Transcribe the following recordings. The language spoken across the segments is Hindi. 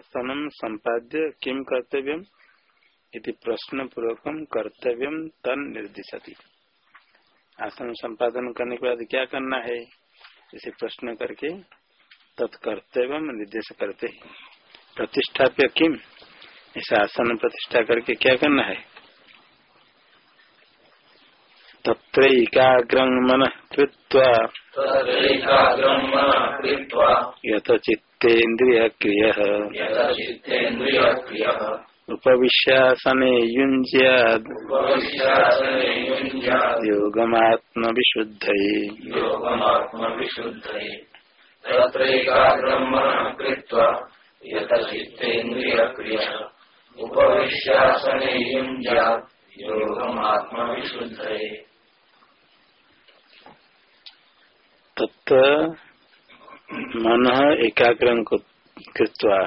आसनम संपाद्य किम कर्तव्य प्रश्न पूर्वक कर्तव्य तन निर्दिशति। आसन संपादन करने के बाद क्या करना है? इसे प्रश्न करके तत्कर्तव्य निर्देश करते प्रतिष्ठाप्य किम ऐसा आसन प्रतिष्ठा करके क्या करना है? तत्रैकाग्रं मन कृत्वा यत चित्तेन्द्रियक्रियः उपविश्यासने युञ्ज्याद् योगमात्मविशुद्धये। उपविश्यासने युञ्ज्याद् मन एकाग्र कृत्वा।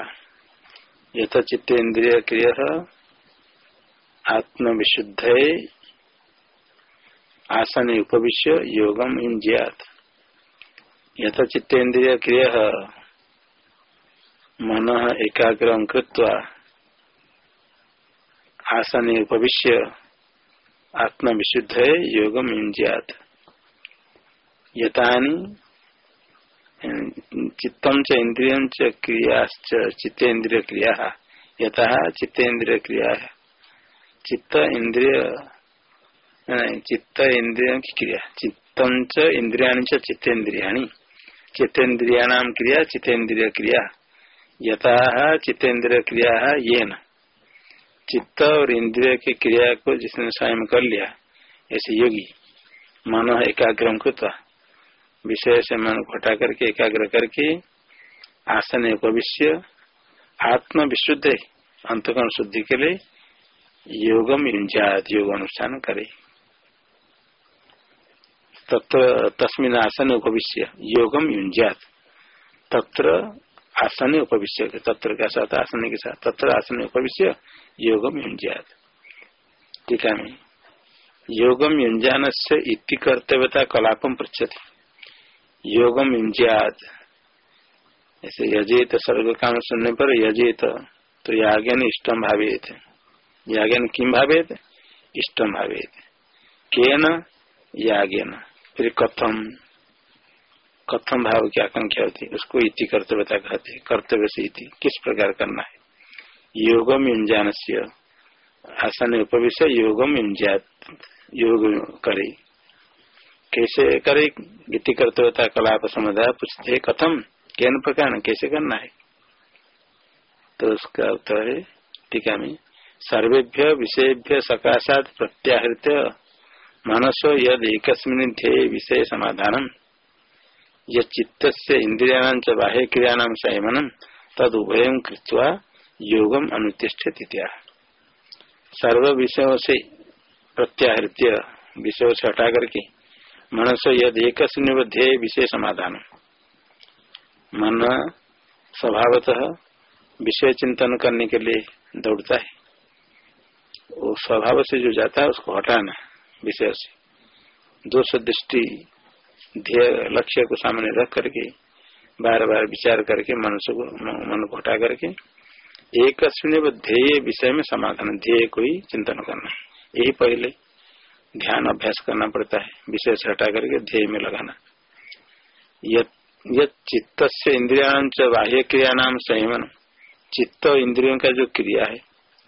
यथ चित्तेन्द्रिय क्रिय आत्म विशुद्ध आसन उपविश्य योगम इंजियात यथ चित्तेन्द्रिय क्रिय मन एकाग्र कृत्वा, आसन उपविश्य आत्म विशुद्ध योगम इंजियात यथानि चित्तम च इंद्रिय च क्रिया चित्तेन्द्रिय क्रिया यथा चित्तेन्द्रिय क्रिया चित्त इंद्रिय चित्त इंद्रिय की क्रिया। चित्तम च इंद्रिया च चित्तेन्द्रिया चित्तेन्द्रिया क्रिया चित्तेन्द्रिय क्रिया यथा चित्तेन्द्रिय क्रिया ये चित्त और इंद्रिय की क्रिया को जिसने स्वयं कर लिया, ऐसे योगी। मन एकाग्रम कृत्वा। विषय से मन को हटा करके, एकाग्र करके, आसन उपविश्य आत्म विशुद्ध अंतकरण शुद्धि के लिए योगम युंजात योग अनुष्ठान करे। तत्र तस्मिन आसन उपविश्य योगम युंजात तत्र आसन उपविश्य तत्र का साथ आसन के साथ, तत्र आसन उपविश्य योगम युंजात टीका में योगम युंजान से इति कर्तव्यता कलापम पृछति योगम इंजियात ऐसे यजेत सर्ग काम सुनने पर यजेत तो याज्ञन इष्टम भावेत। याज्ञन किम भावेत? इष्टम भावेत। न याज्ञन। फिर कथम कथम भाव की आकांक्षा होती? है उसको इति कर्तव्यता कहते कर्तव्य से इति। किस प्रकार करना है? योगम युंजान से आसन उपविश्य योगम युंजात योग करे। कैसे करे गीति करते होता कलाप समुदाय, पूछते, कथम? कैन प्रकार कैसे करना है? तो उसका उत्तर है टीका में। सर्वेभ्य विषयभ्य सकाशात प्रत्याहृत मनसो यद एक ध्येय विषय समाधान यित्त से इंद्रिया बाह्य क्रिया संयमनम तद उभय कृत्वा योगम अनुतिष्ठित सर्व विषयों से प्रत्याहृत्य विषयों से हटा करके मनस यद एक विषय समाधान। मन स्वभावतः विषय चिंतन करने के लिए दौड़ता है। वो स्वभाव से जो जाता है, उसको हटाना विषय से। दोष दृष्टि, ध्येय लक्ष्य को सामने रख करके बार बार विचार करके मनुष्य को, मन को हटा करके एक ध्येय विषय में समाधान, ध्येय को ही चिंतन करना। यही पहले ध्यान अभ्यास करना पड़ता है, विषय से हटा करके ध्येय में लगाना। यह चित्त से इंद्रिया बाह्य क्रिया नाम संयमन चित्त इंद्रियों का जो क्रिया है,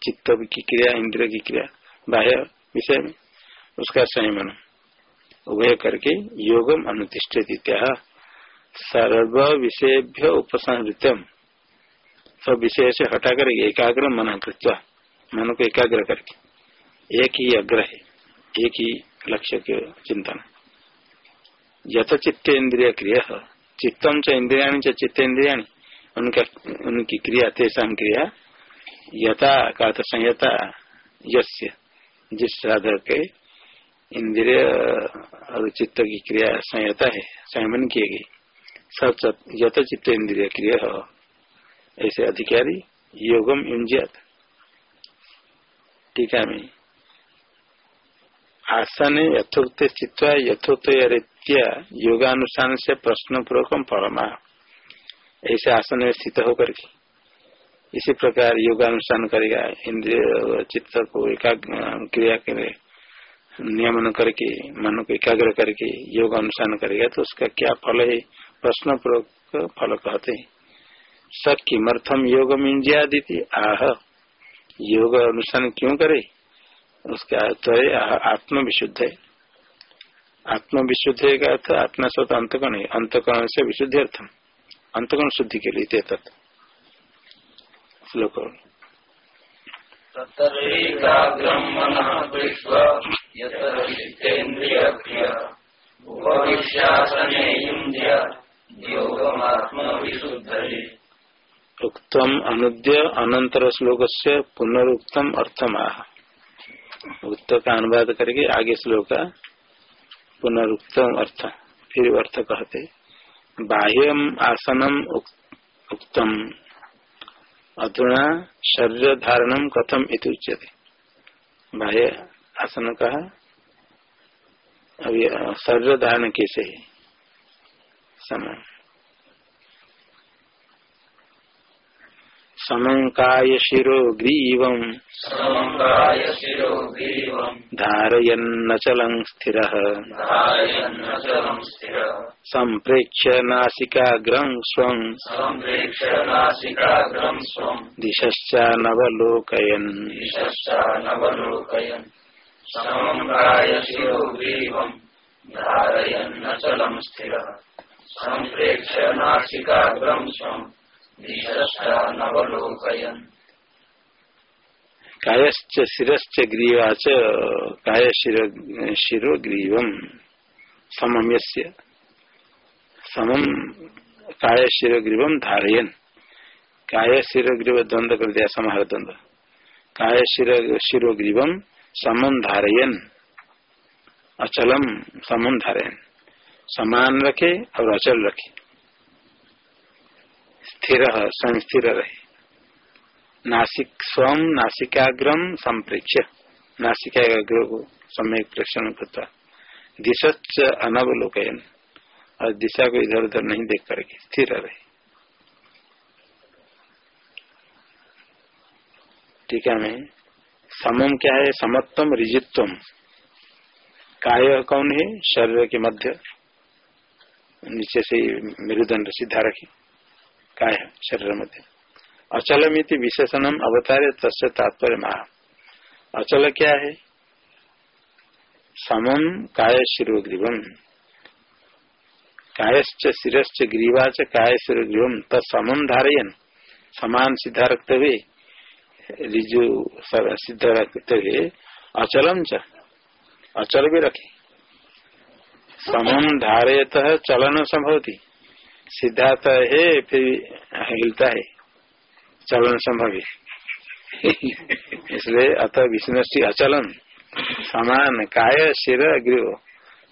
चित्त की क्रिया, इंद्रिय की क्रिया, बाह्य विषय में, उसका संयमन उभय करके योगम अनुतिष्ठित सर्व विषयभ्य उपसंहृतम सब विषय से हटा करके एकाग्र मन कृत्वा, मन को एकाग्र करके। एक ही अग्र है। एक ही लक्ष्य के चिंतन। यथ चित्त इंद्रिय क्रिय चित्तम च इंद्रिया च चित्त इंद्रिया उनका, उनकी क्रिया, तेषा क्रिया, यथा का संयता यस्य जिस साधक के इंद्रिय और चित्त की क्रिया, संयता है, संयमन किए गई सच यथ चित्त इंद्रिय क्रिय ऐसे अधिकारी, योगम युंजियत टीका में आसन यथोक्त स्थित यथोक्त रीत्या योगानुष्ठान से प्रश्न पूर्वक परमा ऐसे आसन में स्थित होकर के। इसी प्रकार योगानुष्ठान करेगा, इंद्रिय चित्त को एकाग्र, क्रिया के नियमन करके, मन को एकाग्र करके योग अनुष्ठान करेगा तो उसका क्या फल है? प्रश्न पूर्वक फल कहते हैं। स किमर्थम योग मिंजियादिति आह! योग अनुष्ठान क्यों करे? उसका अर्थ है आत्म विशुद्ध है। आत्म विशुद्ध का अर्थ आत्मा स्वत अंतकरण है। अंतकरण से विशुद्धि अर्थम। अंतकरण शुद्धि के लिए तत्व श्लोक उक्तम अनुद्य अनंतर श्लोक से पुनरुक्तम अर्थम उक्त का अनुवाद करके आगे श्लोक का पुनरुक्तम अर्थ, फिर अर्थ कहते बाह्यम आसनम उक्तम। अधुना शरीर धारणम कथम इति उच्यते। बाह्य आसन कहा अभी शरीर धारण कैसे? समय समङ्काय शिरो ग्रीवम् धारयन्नचलम् स्थिरः। सम्प्रेक्ष्य नासिकाग्रम् स्वम्। दिशश्चानवलोकयन् धारयन्नचलम् स्थिरः। सम्प्रेक्ष्य नासिकाग्रम् स्वम्। कायश्च शिश्च ग्रीवाच काय शिरो ग्रीवम समम समम काय शिर ग्रीवम धारयन। काय शिर ग्रीव द्वंद कर दिया समार द्वंद काय शिर शिरो ग्रीवम समम धारयन। अचलम समम धारयन। समान रखे और अचल रखे। स्थिर, संस्थिर रहे। नासिक स्वम नासिकाग्रम संप्रेक्ष नासिकाग्र को समय प्रेक्षण करता। दिशा अनवलोकयन। और दिशा को इधर उधर नहीं देख करके स्थिर रहे। ठीक है, मैं समम क्या है? समत्वम रिजित्व। काय कौन है? शरीर के मध्य। नीचे से मेरुदंड सीधा रखे। काय शरीर मध्य मिति विशेषणम अवतारे तस्य तात्पर्य महा अचल क्या है? समम काय शिरोग्रीवम? कायश्च शिश्च ग्रीवा च काय शिरोग्रीवम? तत्समम धारयन। समान सिद्धा रखते सिद्ध रखते हुए अचलम च। अचल भी रखे। समम धारयत चलन संभवती सिद्धार्थ है, फिर हिलता है। चलन संभव। है इसलिए अतः विष्णु अचलन। समान काय, शिर गृह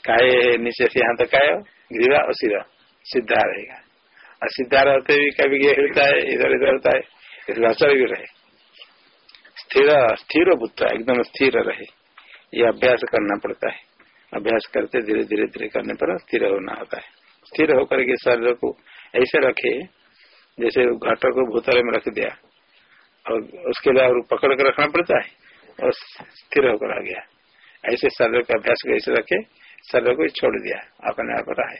काय नीचे से यहाँ तक काय गृह और सिर सिद्धा रहेगा और सिद्धा रहते भी कभी हिलता है, इधर इधर होता है। इसलिए अचल भी रहे। स्थिर स्थिर बुद्ध एकदम स्थिर रहे। ये अभ्यास करना पड़ता है। अभ्यास करते धीरे धीरे धीरे करने पर स्थिर होना होता है। स्थिर होकर के शरीर को ऐसे रखे, जैसे घट को भूतल में रख दिया। और उसके लिए और पकड़ कर रखना पड़ता है और स्थिर होकर आ गया। ऐसे शरीर का अभ्यास ऐसे रखे, शरीर को छोड़ दिया, अपने आप रहा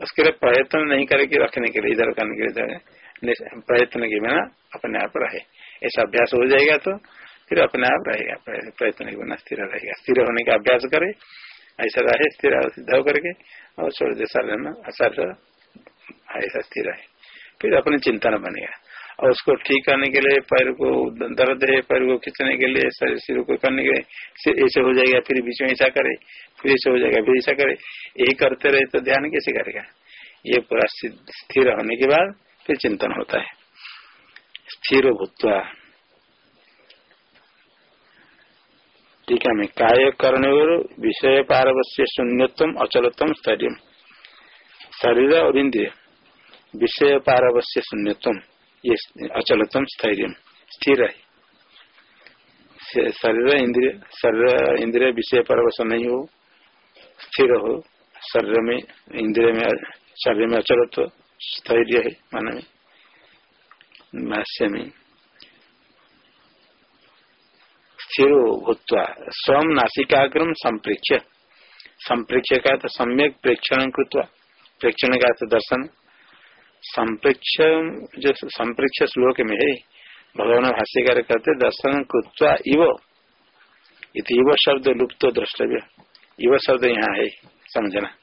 उसके लिए प्रयत्न नहीं करेगी रखने के लिए, इधर करने के लिए। प्रयत्न के बिना अपने आप रहे। ऐसा अभ्यास हो जाएगा तो फिर अपने आप रहेगा, प्रयत्न के बिना स्थिर रहेगा। स्थिर होने का अभ्यास करे ऐसा रहे, स्थिर सिद्ध होकर के, और छोड़ दे शरीर ऐसा स्थिर है फिर अपने चिंतन बनेगा और उसको ठीक करने के लिए, पैर को दर्द है, पैर को खींचने के लिए, शरीर सिर को करने के लिए ऐसे हो जाएगा, फिर बीच में ऐसा करे, फिर ऐसे हो जाएगा, फिर ऐसा करे। यही करते रहे तो ध्यान कैसे करेगा? ये पूरा स्थिर होने के बाद फिर चिंतन होता है। स्थिर भूतवा। ठीक है, मैं काय करने विषय पारवश्य शून्यतम अचलतम स्थैर्य शरीर और इंद्रिय। विषय पारवश्य शून्यतम ये अचलतम स्थैर्य स्थिर है। शरीर इंद्रिय शरीर इंद्रिय विषय परवश नहीं हो, स्थिर हो, शरीर में, इंद्रिय में, शरीर में अचलत्व, स्थैर्य है, मन में, भाष्य में। स्थिरो भूतवा स्वम नासिकाग्रम संप्रेक्ष्य। संप्रेक्ष्य का तो सम्यक प्रेक्षण कृत्वा प्रेक्षण का तो दर्शन। संप्रेक्ष जो संप्रेक्ष श्लोक में है, भगवान भाष्यकार कहते, दर्शन कृत्वा इव इव शब्द लुप्त द्रष्टव्य। इव शब्द यहाँ है, समझना।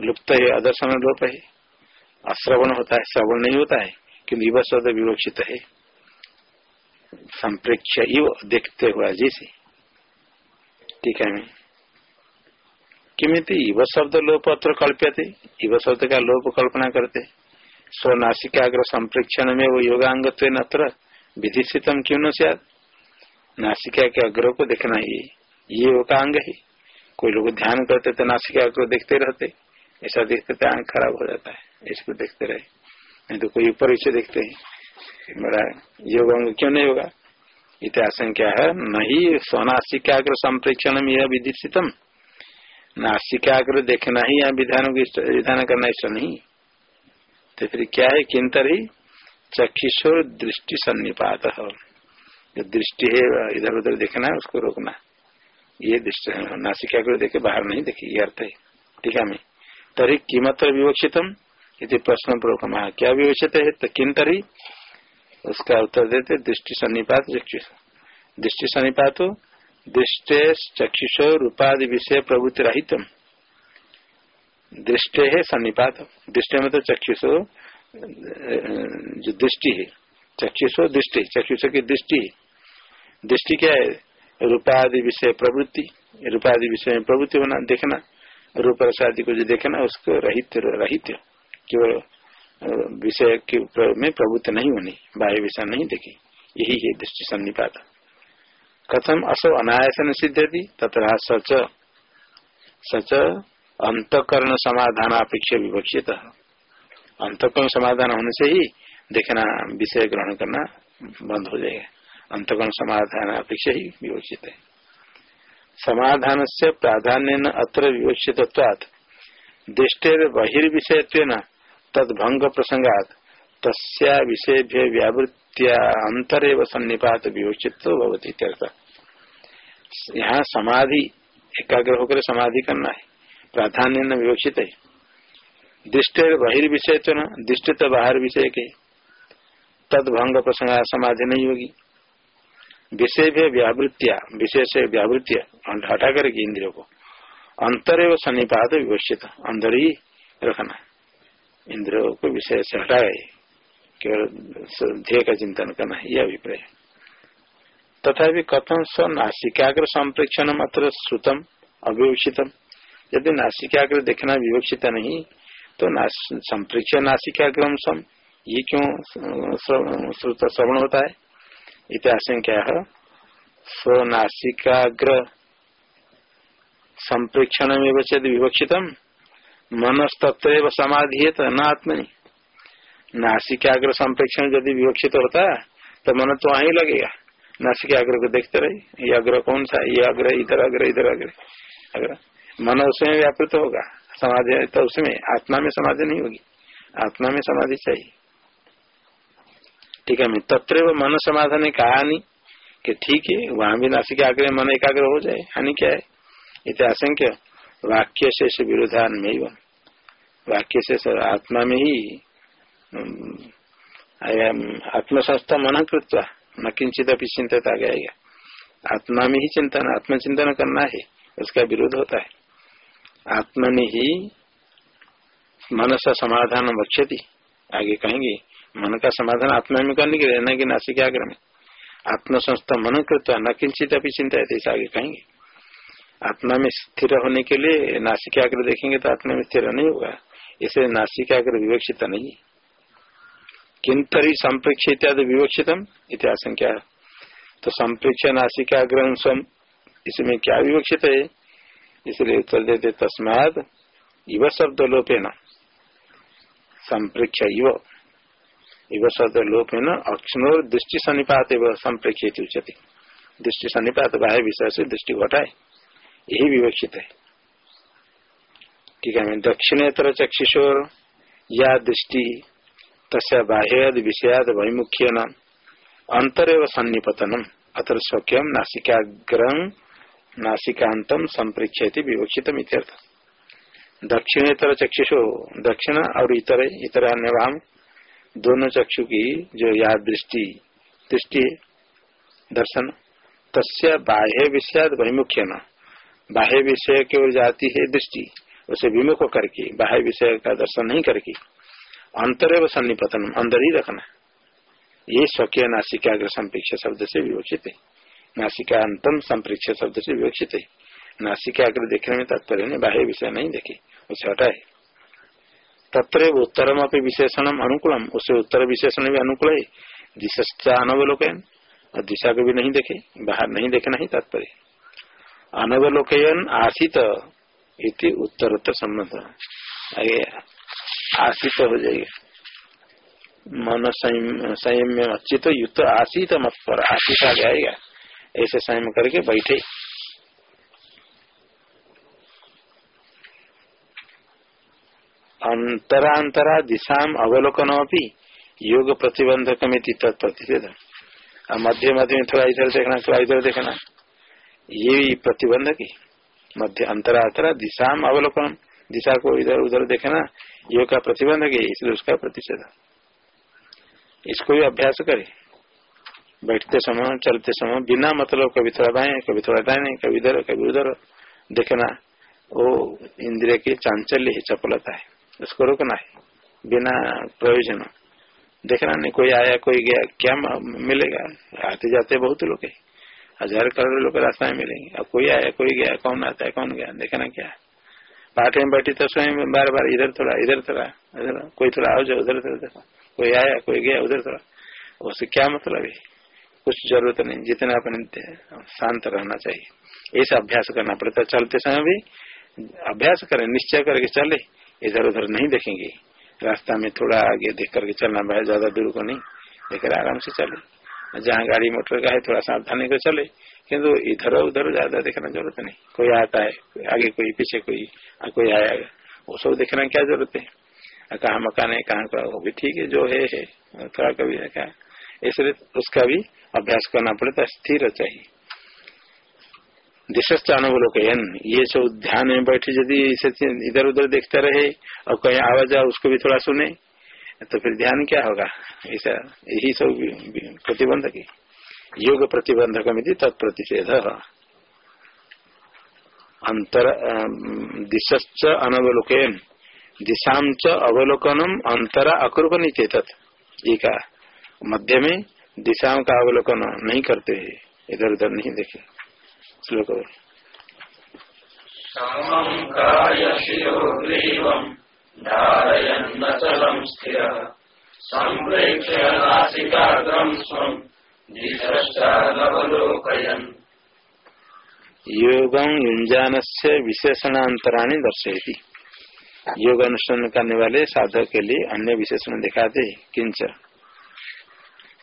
लुप्त है, अदर्शन लोप है। अश्रवण होता है, श्रवण नहीं होता है, किन्तु इव शब्द विवक्षित है। संप्रेक्ष देखते हुआ जैसे ठीक है किमित, इव शब्द लोप अत्र कल्प्यते, इव शब्द का लोप कल्पना करते। स्वनाशिकाग्र संप्रेक्षण में वो योगांग अत्र विधिषितम क्यों न सियाद नासिका के अग्र को देखना ही, ये योगांग है। कोई लोग ध्यान करते तो नासिका को देखते रहते, ऐसा देखते तो आँख खराब हो जाता है, इसको देखते रहे। नहीं तो कोई ऊपर इसे देखते हैं। बड़ा योग अंग क्यों नहीं होगा? इतिहास क्या है। नहीं स्वनाशिकाग्र संप्रेक्षण में यह विधिषितम नासिकाग्र देखना ही यहाँ विधान विधान करना ऐसा नहीं। तो फिर क्या है? किंतर ही चक्षिशोर दृष्टि सन्निपात। जो दृष्टि है, इधर उधर देखना है, उसको रोकना। ये दृष्टि नासिकाग्र देखे, बाहर नहीं देखी, ये अर्थ है। ठीक है, मैं। तरी किमत्र विवक्षितम? यदि प्रश्न पूर्वक क्या विवक्षित है? तो किन तरी उसका उत्तर देते दृष्टि सन्निपात दृष्टि सन्निपात हो दृष्टे चक्षुष रूपादि विषय प्रभुति रहित दृष्टि है सन्निपात। दृष्टि में तो चक्षुष, जो दृष्टि है। चक्षुष दृष्टि, चक्षुष की दृष्टि दृष्टि क्या है? रूपादि विषय प्रवृत्ति। रूपादि विषय में प्रवृत्ति होना, देखना। रूप रसादि को जो देखना, उसको रहित रहित। केवल विषय के में प्रभुत्व नहीं होनी, बाह्य विषय नहीं देखी। यही है दृष्टि सन्निपात। कथम असो अनायासन सिद्धि तथा सच सच अंतकरण समाधान अपेक्षा विवक्षित। अंतकरण समाधान होने से ही देखना, विषय ग्रहण करना बंद हो जाएगा। अंतकरण समाधान अपेक्षा ही विवक्षित है। समाधान से प्राधान्य अत्र विवक्षित दृष्टि बहिर्विषय तद भंग प्रसंगात तस्या विषय व्यावृत्तिया अंतर एवं सन्निपात विवचित भवती यहाँ समाधि, एकाग्र होकर समाधि करना है। प्राधान्य न विवक्षित है। दृष्टि बहिर्विषय तो न, दृष्टि तो बाहर विषय के। तद भंग प्रसंग समाधि नहीं होगी। विषय भी व्यावृत्तिया विषय से व्यावृत्तिया हटा करेगी इंद्रियों को। अंतर एवं सन्निपात विवक्षित अंदर ही रखना इंद्र को विषय से हटाए, केवल ध्येय का चिंतन करना यह अभिप्राय। तथा कथम स नासिकाग्र संप्रेक्षण मात्र श्रुतम, अविवक्षितम। यदि नासिकाग्र देखना विवक्षित नहीं तो संप्रेक्ष नासिकाग्रम सम ये क्यों श्रुत श्रवण होता है? इतिहास क्या है स्वनासिकाग्र संप्रेक्षण में विवक्षितम मनस्तत्व समाधि है तो न आत्मनि। नासिकाग्र संप्रेक्षण यदि विवक्षित होता तो मन तो वहीं लगेगा। नासिकाग्र को देखते रहे ये अग्र कौन सा, ये अग्र इधर अग्र इधर अग्र अग्र मन उसमें व्यापृत होगा, समाधि तो उसमें आत्मा में समाधि नहीं होगी। आत्मा में समाधि चाहिए। ठीक है, मैं तत्र मन समाधान कहा नहीं कि ठीक है, वहाँ भी नासिक आग्रह मन एकाग्र हो जाए, हानि क्या है? इतिहास वाक्य शेष विरोधान में वाक्य से सर, आत्मा में ही आत्मसंस्था मन कृत्वा, न किंचित अभी चिंतित आ गया आत्मा में ही चिंतन, आत्मचिंतन करना है, उसका विरोध होता है। आत्मा में ही मन सा समाधान बक्षती आगे कहेंगे मन का समाधान आत्मा में करने के लिए, न कि नासिक आग्रह में। आत्मसंस्था मन कृत्वा, न किंचित अभी चिंता है ऐसा आगे कहेंगे। आत्मा में स्थिर होने के लिए नासिक आग्रह देखेंगे तो आत्मा में स्थिर नहीं होगा। इसे नासिकाग्र विवक्षित नहीं। किंतरी संप्रेक्ष इत्यादि विवक्षितम इतिहास क्या तो संप्रेक्ष नासिकाग्र इसमें क्या विवक्षित है? इसलिए उत्तर देते तस्माद इव शब्द लोपे न संप्रेक्ष इव। इव शब्द लोपे न अक्षणोर दृष्टि सन्निपात एवं संप्रेक्ष उच्चते दृष्टि सन्निपात बाह्य विषय से दृष्टि घटाए यही विवक्षित है। ठीक है दक्षिणेतर चक्षुषोर या दृष्टि, तस्या बाह्य विषयाद वैमुख्य न अंतर एवं सन्निपतनम, अतर स्वक्यम नासिकाग्रम नासिकांतम संप्रेक्षति विवक्षित दक्षिणेतर चक्षुषो दक्षिण और इतर इतर अन्य दोनों चक्षु की जो या दृष्टि दृष्टि दर्शन, तस्य बाह्य विषय बहिमुख्य न बाह्य विषय की ओर जाती है दृष्टि। उसे विमुख करके, बाह्य विषय का दर्शन नहीं करके, अंतर व सन्निपतन, अंदर ही रखना। ये स्वकीय नासिकाग्र संप्रेक्ष शब्द से विवक्षित है। नासिका अंतम संप्रेक्ष शब्द से विवक्षित है। नासिकाग्र देखने में तात्पर्य ने बाह्य विषय नहीं देखे, उसे हटाए। तत्र उत्तरम अपनी विशेषण अनुकूलम, उसे उत्तर विशेषण भी अनुकूल है। दिशा अनवलोकन और दिशा को भी नहीं देखे, बाहर नहीं देखना ही तात्पर्य। अनवलोकयन आशित इति उत्तरोत्तर संबंध। आगे आशित हो जाएगा। मन संयम में अचित, युक्त आशित मत पर आशित आ जाएगा। ऐसे संयम करके बैठे। अंतरांतरा दिशा अवलोकन अभी योग प्रतिबंधक में तत्प्रतिषेध मध्य मध्य में थोड़ा इधर देखना, थोड़ा इधर देखना। ये प्रतिबंधक ही। मध्य अंतरांतरा दिशा अवलोकन, दिशा को इधर उधर देखना योग का प्रतिबंध है, इसलिए उसका प्रतिषेध इसको भी अभ्यास करे। बैठते समय, चलते समय, बिना मतलब कभी थोड़ा बाएँ, कभी थोड़ा दाएँ, कभी इधर, कभी उधर देखना, वो इंद्रिय की चांचल्य है चपलता है। उसको रोकना है, बिना प्रयोजन। देखना नहीं, कोई आया, कोई गया, क्या मिलेगा? आते जाते बहुत लोग है। हज़ार करोड़ लोग रास्ता में मिलेंगे। अब कोई आया, कोई गया, कौन आता है, कौन गया, देखना क्या पाठ में बैठी तो स्वयं बार बार इधर थोड़ा इधर थोड़ा, इधर कोई थोड़ा आओ जाओ, उधर थोड़ा देखो कोई आया, कोई गया, उधर थोड़ा। उससे क्या मतलब है? कुछ ज़रूरत नहीं, जितना अपने शांत रहना चाहिए। ऐसा अभ्यास करना पड़ता चलते समय भी अभ्यास करें, निश्चय करके चले। इधर उधर नहीं देखेंगे। रास्ता में थोड़ा आगे देख करके चलना ज़्यादा दूर को नहीं। लेकर आराम से चले। जहाँ गाड़ी मोटर का है थोड़ा सावधानी को चले। किन्तु इधर उधर ज़्यादा देखना ज़रूरत नहीं। कोई आता है आगे कोई पीछे कोई कोई आया वो सब देखना क्या ज़रूरत है। कहा मकान है कहाँ का वो भी ठीक है जो है, है। थोड़ा कभी क्या इसलिए उसका भी अभ्यास करना पड़ता स्थिर चाहिए। दिशस्थ अनुभवलोकन ये सब ध्यान में बैठे यदि इधर उधर देखते रहे और कहीं आवाज़ आ उसको भी थोड़ा सुने। तो फिर ध्यान क्या होगा? ऐसा, यही सब प्रतिबंधक योग प्रतिबंधक में तत्प्रतिषेध अंतर दिशश्च अनवलोकन दिशा च अवलोकनम अंतरा अकुर्बन चेतत एक मध्य में दिशाओं का अवलोकन नहीं करते है। इधर, उधर नहीं देखे। श्लोक योगम युंजान से विशेषणांतराणी दर्शयती योग अनुष्ठान करने वाले साधक के लिए अन्य विशेषण दिखाते किंच।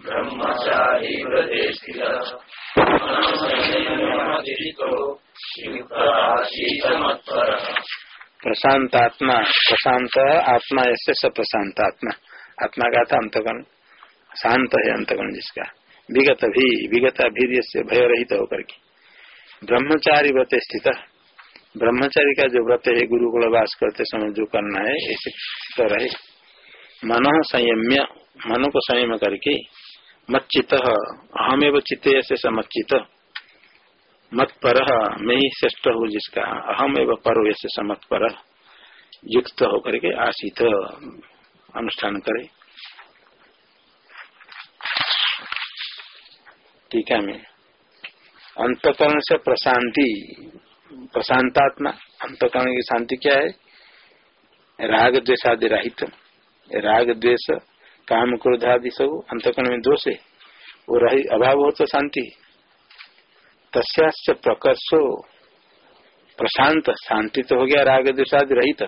ब्रह्मचारी प्रशांत आत्मा प्रशांत आत्मा, ऐसे सब प्रशांत आत्मा आत्मा का था अंतगण, शांत है अंतगण जिसका। विगत भी, विगत अभीर भय रहित होकर के। ब्रह्मचारी व्रत स्थित ब्रह्मचारी का जो व्रत है, गुरुकुल वास करते समय जो करना है, ऐसे तो रहे। मन संयम्य मनो को संयम करके मच्चित, अहमेव चित्ते ऐसे समचित मत पर मैं ही श्रेष्ठ हूँ जिसका अहम एवं पर ऐसे समत पर युक्त होकर के आशित अनुष्ठान करे। टीका में। अंतकरण से प्रशांति, प्रशांतात्मा, अंतकरण की शांति क्या है? राग द्वेषादि राहित। राग द्वेष काम क्रोध आदि सब अंतकरण में दोष है। वो रही अभाव हो तो शांति। तस्याच प्रकर्षो प्रशांत, शांति तो हो गया राग द्वेषादि रहित।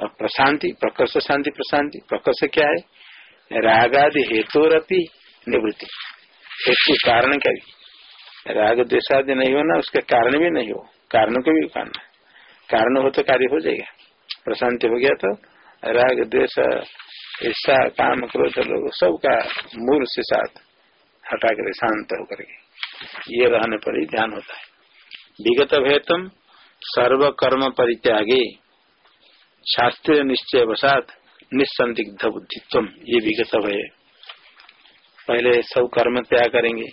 और प्रशांति, प्रकर्ष शांति, प्रशांति। प्रकर्ष क्या है? रागादि हेतु रति निवृत्ति। हेतु कारण क्या राग द्वेषादि नहीं हो ना उसका कारण भी नहीं हो। कारण को भी कारण कारण हो तो कार्य हो जाएगा। प्रशांति हो गया तो राग द्वेष ऐसा काम क्रोध लोग सबका मूल से साथ हटा कर शांत होकर के ये रहने पर ही ध्यान होता है। विगत भेतम सर्व कर्म परित्यागे, शास्त्रीय निश्चय वसात निसंदिग्ध बुद्धित्व ये विगत है पहले सब कर्म त्याग करेंगे,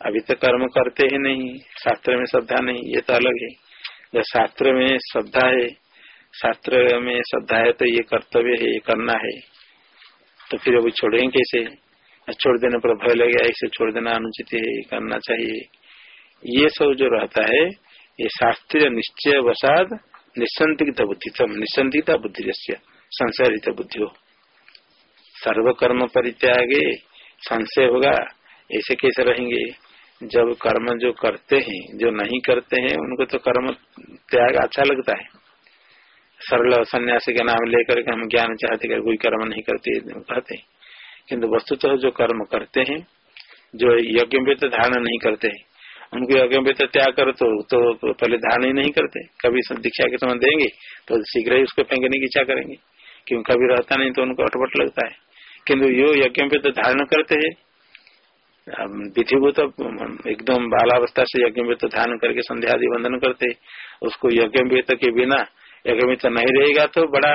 अभी तो कर्म करते ही नहीं, शास्त्र में श्रद्धा नहीं, ये तो अलग है। जब शास्त्र में श्रद्धा है, शास्त्र में श्रद्धा है तो ये कर्तव्य है, ये करना है। तो फिर अभी छोड़ेंगे कैसे? छोड़ देने पर भय लगे ऐसे छोड़ देना अनुचित करना चाहिए। ये सब जो रहता है, ये शास्त्रीय निश्चय वसाद निसंदिग्ध बुद्धि निसंदिग्ध बुद्धि संशय बुद्धि हो। सर्वकर्म परित्यागे, संशय होगा, ऐसे कैसे रहेंगे? जब कर्म जो करते हैं, जो नहीं करते हैं, उनको तो कर्म त्याग अच्छा लगता है। सरल सन्यासी के नाम लेकर के हम ज्ञान चाहते कर कोई कर्म नहीं करते कहते किंतु वस्तुतः जो कर्म करते हैं जो यज्ञ में तो धारण नहीं करते हैं उनको यज्ञ में तो त्याग करो तो, तो, तो पहले धारण ही नहीं करते। कभी दीक्षा के समय देंगे तो शीघ्र ही उसको फेंकने की इच्छा करेंगे। क्यों? कभी रहता नहीं तो उनको अटपट लगता है। किन्तु यो यज्ञ पे तो धारण करते है। विधिभूत एकदम बालावस्था से यज्ञ में तो धारण करके संध्या आदि वंदन करते उसको यज्ञ के बिना यज्ञ में तो नहीं रहेगा तो बड़ा,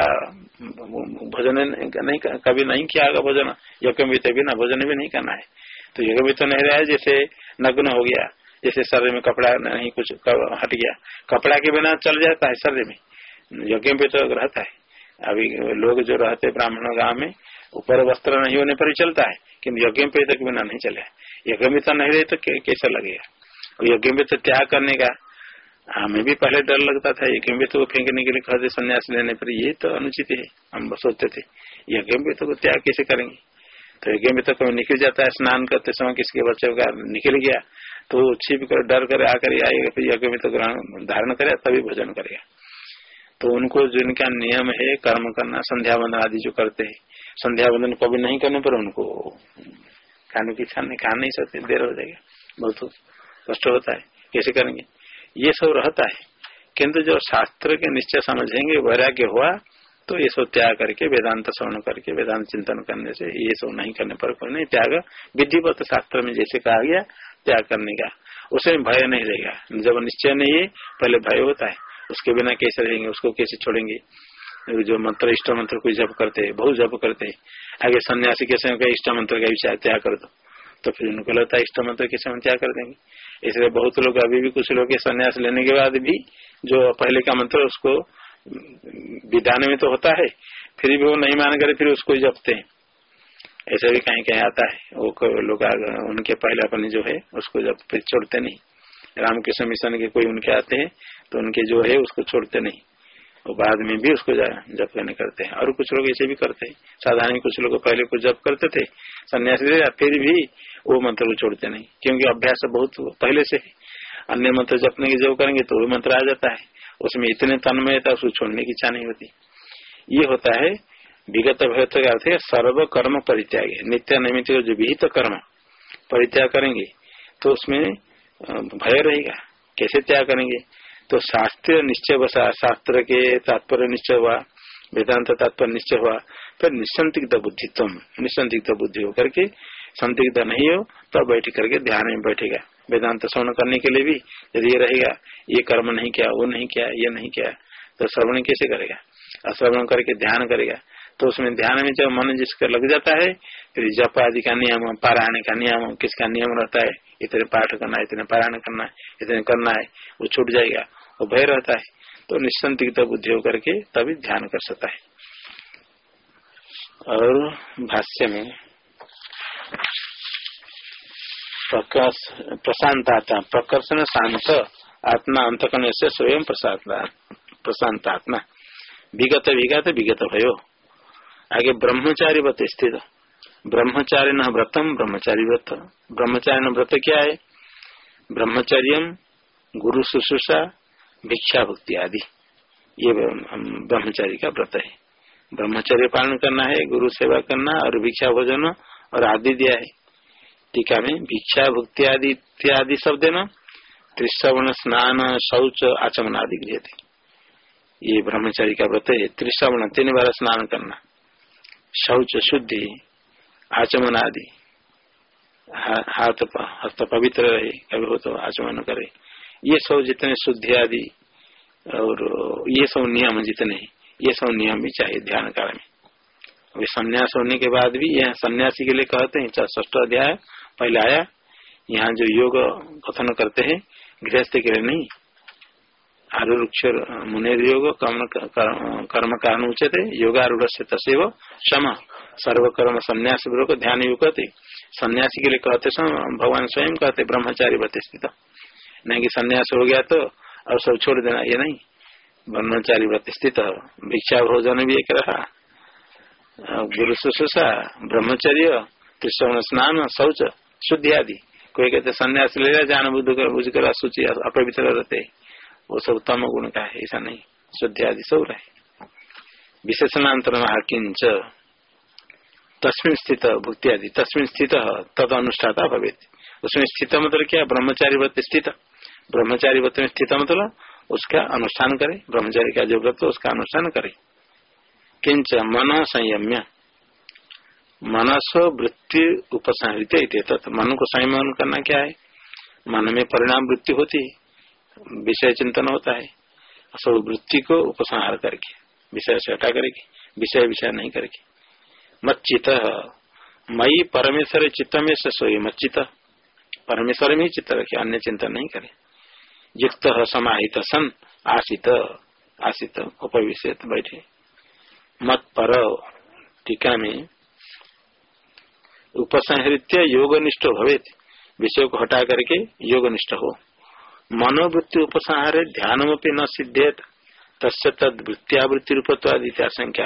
भोजन नहीं, कभी नहीं किया होगा भोजन। यज्ञ में बिना भोजन भी नहीं करना है। तो यज्ञ में तो नहीं रहा है, जैसे नग्न हो गया, जैसे शरीर में कपड़ा नहीं कुछ हट गया। कपड़ा के बिना चल जाता है शरीर में। यज्ञ पे तो रहता है। अभी लोग जो रहते ब्राह्मण गाँव में, ऊपर वस्त्र नहीं होने पर ही चलता है किन्तु यज्ञ पे तक बिना नहीं चले। यज्ञ में तो नहीं रहे तो कैसा लगेगा? यज्ञ में तो त्याग करने का हमें भी पहले डर लगता था यज्ञ में तो फेंकने के लिए कहते संन्यास लेने पर ये तो अनुचित है, हम सोचते थे यज्ञ में तो त्याग कैसे करेंगे? तो यज्ञ तो कभी निकल जाता है, स्नान करते समय किसके बच्चे का निकल गया तो छिप कर डर कर आकर आएगा, फिर यज्ञ में तो ग्रहण, धारण करे तभी भोजन करेगा। तो उनको जिनका नियम है, कर्म करना, संध्या बंधन आदि जो करते हैं, संध्या बंधन कभी नहीं करने पर उनको खाने की इच्छा नहीं, खा नहीं सकते, देर हो जाएगा, बहुत कष्ट होता है, कैसे करेंगे? ये सब रहता है। किंतु जो शास्त्र के निश्चय समझेंगे, वैराग्य हुआ तो ये सब त्याग करके, वेदांत श्रवण करके, वेदांत चिंतन करने से ये सब नहीं करने पर कोई नहीं। त्याग, विधिवत शास्त्र में जैसे कहा गया, त्याग करने का। उसमें भय नहीं रहेगा। जब निश्चय नहीं है, पहले भय होता है। उसके बिना कैसे रहेंगे? उसको कैसे छोड़ेंगे? जो मंत्र, इष्ट मंत्र कोई जप करते हैं, बहुत जप करते हैं। आगे सन्यासी के समय इष्ट मंत्र का विचार त्याग कर दो। तो फिर उनको लगता है, इष्ट मंत्र कैसे समय त्याग कर देंगे। इसलिए बहुत लोग अभी भी कुछ लोग संन्यास लेने के बाद भी जो पहले का मंत्र उसको विधान में तो होता है, फिर भी वो नहीं मान करे फिर उसको जपते हैं। ऐसे भी कहीं कहीं आता है। वो लोग उनके पहले अपने जो है, उसको जब फिर छोड़ते नहीं। रामकृष्ण मिशन के कोई उनके आते हैं तो उनके जो है, उसको छोड़ते नहीं। वो बाद में भी उसको जप करने करते हैं। और कुछ लोग ऐसे भी करते हैं। साधारण कुछ लोग पहले कुछ जप करते थे, सन्यासी फिर भी वो मंत्र को छोड़ते नहीं। क्योंकि अभ्यास बहुत पहले से अन्य मंत्र जपने की जब करेंगे तो वो मंत्र आ जाता है। उसमें इतने तन्मय था, उसको छोड़ने की इच्छा नहीं होती। ये होता है, विगत भयत्व का अर्थ है सर्व कर्म परित्याग। नित्य निमित्त जो विहित कर्म परित्याग करेंगे तो उसमें भय रहेगा। कैसे त्याग करेंगे? तो शास्त्रीय निश्चय बसा शास्त्र के तात्पर्य निश्चय हुआ, वेदांत तात्पर्य निश्चय हुआ, फिर निसंदिग्ध बुद्धित्व निसंदिग्ध बुद्धि होकर के संदिग्ध नहीं हो तो बैठ करके ध्यान में बैठेगा। वेदांत श्रवण करने के लिए भी यदि ये रहेगा, ये कर्म नहीं किया, वो नहीं किया, ये नहीं किया तो श्रवण कैसे करेगा? अश्रवण करके ध्यान करेगा। तो उसमें ध्यान में जब मन जिसका लग जाता है, फिर जप आदि का नियम, पारायण का नियम, किसका नियम रहता है इतने पाठ करना है इतने पारायण करना है इतने करना है, वो छूट जाएगा। वो भय रहता है तो निसंदिग्ध बुद्धि होकर के तभी ध्यान कर सकता है। और भाष्य में प्रशांत आत्मा प्रकर्षण शांत आत्मा अंत करने से स्वयं प्रशांत आत्मा विगत विगत विगत भयो। आगे ब्रह्मचारी व्रत स्थित। ब्रह्मचारी न व्रतम ब्रह्मचारी व्रत। ब्रह्मचारी व्रत क्या है? ब्रह्मचर्य गुरु शुश्रूषा, भिक्षा भक्ति आदि। ये ब्रह्मचारी का व्रत है। ब्रह्मचर्य पालन करना है, गुरु सेवा करना और भिक्षा भोजन और आदि दिया है। टीका में भिक्षा भुक्ति आदि, इत्यादि सब देना, त्रिश्रवण, स्नान, शौच, आचमन आदि गृह थे। ये ब्रह्मचारी का व्रत है, त्रिश्रवण, तीन बार स्नान करना। शौच, शुद्धि आचमन आदि हाथ हस्त पवित्र रहे कभी हो तो आचमन करे। ये सब जितने शुद्धि आदि और ये सब नियम जितने ये सब नियम भी चाहिए ध्यान काल में। अभी संन्यास होने के बाद भी यह सन्यासी के लिए कहते हैं ष्ठ अध्याय, पहले आया, यहाँ जो योग कथन करते हैं, गृहस्थ के लिए नहीं आरुक्ष मुनेर योग कर्म कारण उचित योगारूढ़ से तसेव सम सर्वकर्म संन्यास को ध्यान योग कहते सन्यासी के लिए कहते भगवान स्वयं कहते, ब्रह्मचारी बते स्थित। नहीं कि सन्यास हो गया तो अब सब छोड़ देना, ये नहीं। ब्रह्मचारी व्रत स्थित। भिक्षा भोजन भी एक रहा। गुरु शुश्रूषा, ब्रह्मचर्य कृष्ण स्नान, शौच शुद्धि आदि कोई कहते, संन्यास ले जान बुद्ध कर बुझ कर अपवित्र रहते। वो सब तम गुण का है, ऐसा नहीं। शुद्धि आदि सब रहे। विशेषणांतर किंच तस्मिन स्थित भुक्ति आदि। तस्मिन स्थित तद अनुष्ठाता भवे उसमें स्थित मतलब क्या? ब्रह्मचारी व्रत स्थित। ब्रह्मचारी व्रत में स्थित मतलब उसका अनुष्ठान करे। ब्रह्मचारी का जो व्रत, उसका अनुष्ठान करे। किंच मन संयम्य। मनस वृत्ति उपसंहृत मन को संयम करना क्या है? मन में परिणाम वृत्ति होती है। विषय चिंतन होता है। सब वृत्ति को उपसंहार करके, विषय से हटा करके, विषय विषय नहीं करके। मच्चित मई परमेश्वर चित्त में से सोई मच्चित। परमेश्वर में चित्त रखे, अन्य चिंतन नहीं करे। युक्त, समाहित, सन आशित आशित उपविषित बैठे। मत पर टीका में उपसंहृत्य योग निष्ठ भवे विषय को हटा करके योग निष्ठ हो। मनोवृत्ति उपसंहार ध्यान न सिद्धेत तस्य तद वृत्तियावृत्ति रूपत्वादित्या संख्या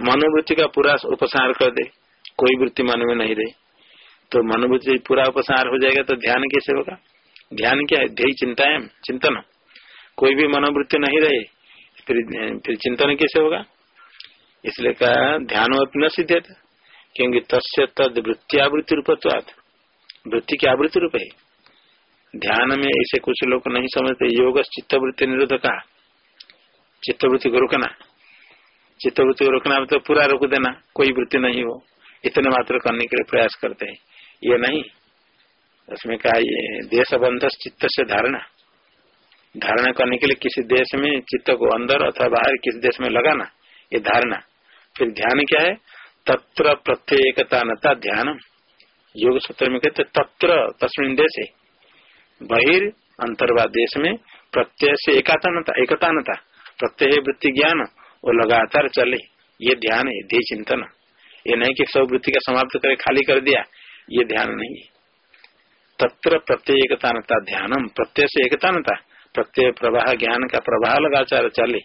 मनोवृत्ति का पूरा उपसंहार कर दे, कोई वृत्ति मन में नहीं रहे। तो मनोवृत्ति पूरा उपसंहार हो जाएगा तो ध्यान कैसे होगा? ध्यान क्या है? ध्यय चिंता है? चिंतन। कोई भी मनोवृत्ति नहीं रहे, फिर फिर चिंतन कैसे होगा? इसलिए कहा ध्यान न सिद्धेत क्योंकि तस्य तद वृत्ति आवृत्ति रूपत्वाद वृत्ति की आवृत्ति रूप है। ध्यान में ऐसे कुछ लोग नहीं समझते। योग चित्तवृत्ति निरोध का चित्तवृत्ति को रोकना। चित्तवृत्ति को रोकना तो पूरा रोक देना। कोई वृत्ति नहीं हो। इतने मात्र करने के लिए प्रयास करते हैं। ये नहीं। उसमें कहा ये देश बंध चित्त से धारणा। धारणा करने के लिए किसी देश में चित्त को अंदर अथवा बाहर किसी देश में लगाना, ये धारणा। फिर ध्यान क्या है? तत्र प्रत्येकता ध्यान योग सूत्र में कहते तत्र तस्वीन देश। बहिर् अंतर्वाद देश में प्रत्यय से एकातानता, एकतानता, प्रत्यय वृत्ति ज्ञान वो लगातार चले। ये ध्यान है, ध्यय चिंतन। ये नहीं कि सब वृत्ति का समाप्त करे, खाली कर दिया। ये ध्यान नहीं तत्र प्रत्येकतानता ध्यानम, प्रत्यय से एकतानता, प्रत्यय प्रवाह, ज्ञान का प्रवाह लगातार चले।